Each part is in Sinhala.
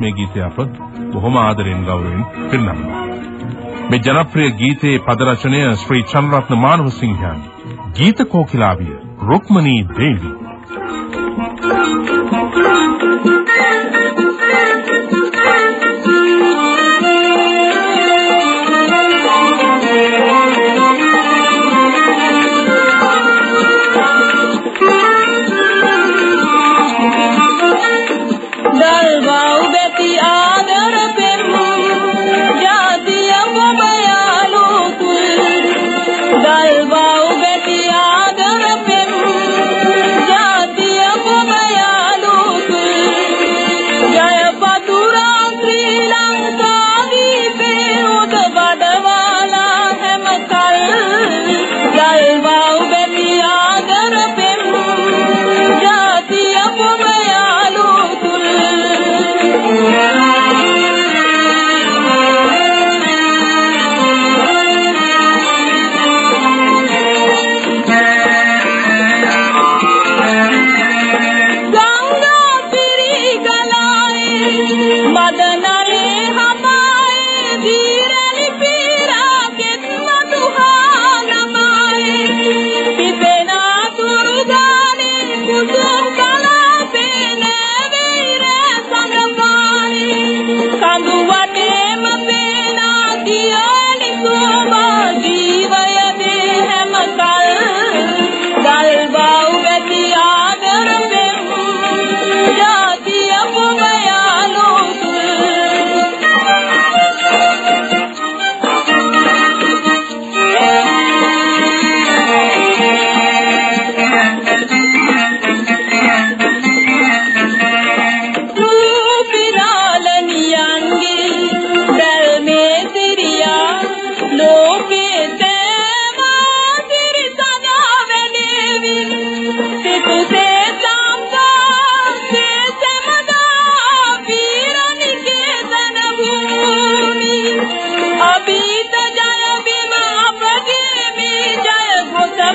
මේ ගීතය අප බොහොම ආදරෙන් ගෞරවයෙන් පිරිනමනවා. මේ ජනප්‍රිය ගීතයේ පද රචනය ශ්‍රී චන්ද්‍රරත්න මානවසිංහයන්. ගීත කෝකිලාවිය රුක්මනී දේවී. යහපතම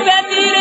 Betty.